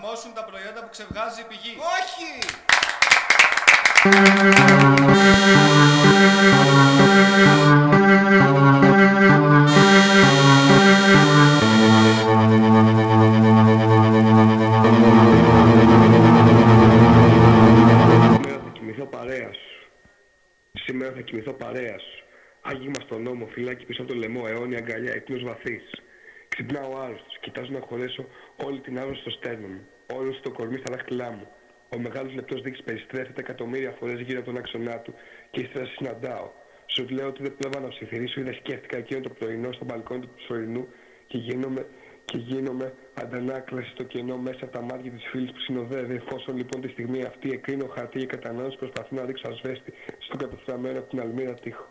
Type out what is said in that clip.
πληρώσουν τα προϊόντα που ξεβγάζει η πηγή. Όχι! Σήμερα θα κοιμηθώ παρέας σου. Σήμερα θα κοιμηθώ παρέας σου. Άγγιγμα στον νόμο, φυλάκι πίσω από το λαιμό, αιώνια αγκαλιά, ύπνος βαθύς. Ξυπνάω άρρωστος, κοιτάζω να χωρέσω όλη την άρρωση στο στέρνο μου. Όλο το κορμί στα δάχτυλά μου. Ο μεγάλος λεπτός δείξης περιστρέφεται εκατομμύρια φορές γύρω από τον άξονά του και ύστερα σε συναντάω. Σου λέω ότι δεν πλέβα να ψιθυρίσω, είδα σκέφτηκα εκείνο το πρωινό στο μπαλκόνι του προσωρινού και γίνομαι, και γίνομαι αντανάκλαση στο κενό μέσα από τα μάτια της φίλης που συνοδεύει. Εφόσον λοιπόν τη στιγμή αυτή εκρίνω χαρτί για κατανάλωση προσπαθώ να δείξω ασβέστη στον καταστραμμένο από την αλμύρα τείχο.